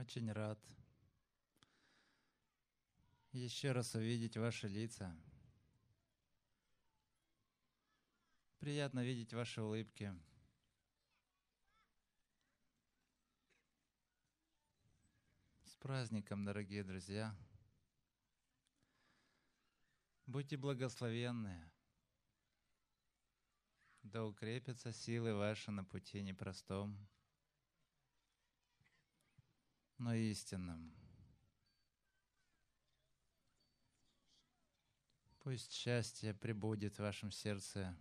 Очень рад еще раз увидеть ваши лица. Приятно видеть ваши улыбки. С праздником, дорогие друзья! Будьте благословенны. Да укрепятся силы ваши на пути непростом, но истинном. Пусть счастье прибудет в вашем сердце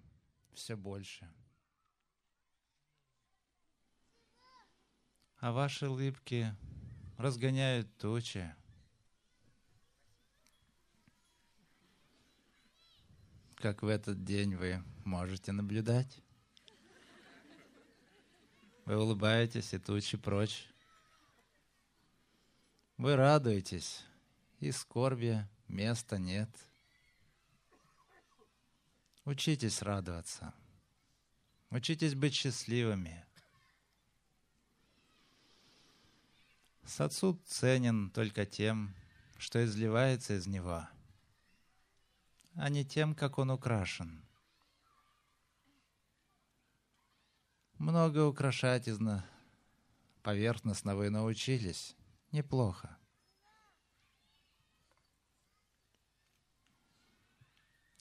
все больше. А ваши улыбки разгоняют тучи. Как в этот день вы можете наблюдать. Вы улыбаетесь, и тучи прочь. Вы радуетесь, и скорби места нет. Учитесь радоваться. Учитесь быть счастливыми. Сосуд ценен только тем, что изливается из него, а не тем, как он украшен. Много украшать изна... поверхностно вы научились. Неплохо.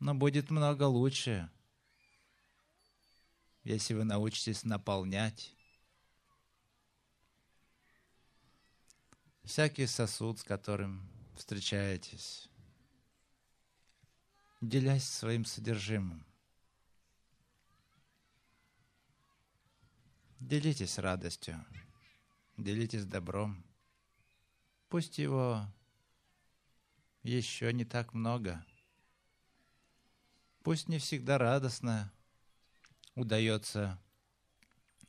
Но будет много лучше, если вы научитесь наполнять всякий сосуд, с которым встречаетесь, делясь своим содержимым. Делитесь радостью, делитесь добром. Пусть его еще не так много. Пусть не всегда радостно удается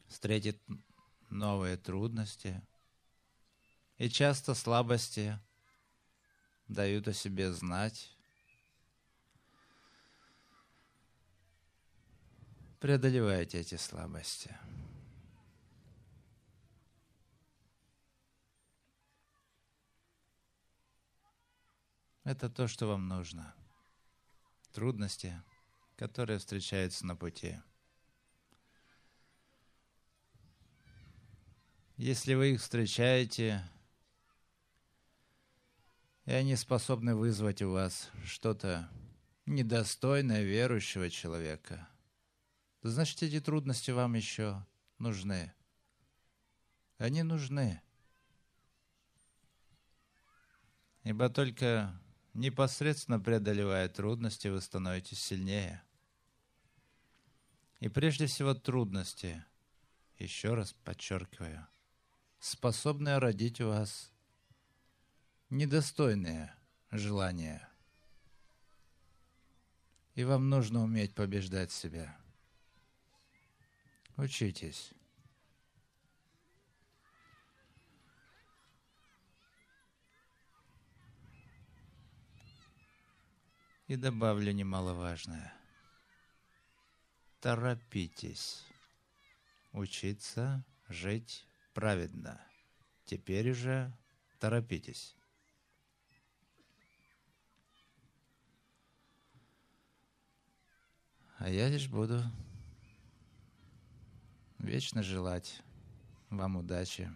встретить новые трудности. И часто слабости дают о себе знать. Преодолевайте эти слабости. Это то, что вам нужно. Трудности, которые встречаются на пути. Если вы их встречаете, и они способны вызвать у вас что-то недостойное верующего человека, значит эти трудности вам еще нужны. Они нужны. Ибо только непосредственно преодолевая трудности, вы становитесь сильнее. И прежде всего трудности, еще раз подчеркиваю, способны родить у вас недостойные желания. И вам нужно уметь побеждать себя. Учитесь. И добавлю немаловажное. Торопитесь учиться жить праведно. Теперь уже торопитесь. А я лишь буду вечно желать вам удачи,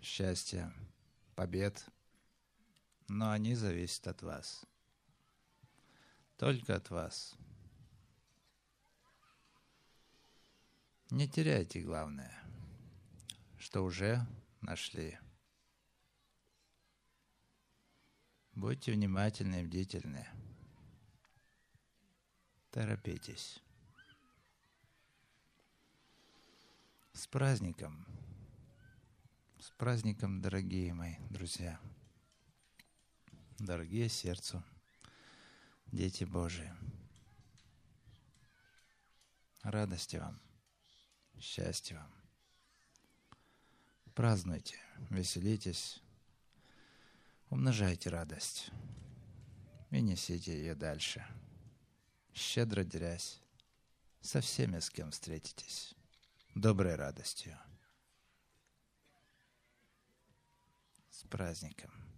счастья, побед, но они зависят от вас. Только от вас. Не теряйте главное, что уже нашли. Будьте внимательны и бдительны. Торопитесь. С праздником. С праздником, дорогие мои друзья. Дорогие сердцу дети Божии. Радости вам, счастья вам. Празднуйте, веселитесь, умножайте радость и несите ее дальше. Щедро дерясь со всеми, с кем встретитесь, доброй радостью. С праздником!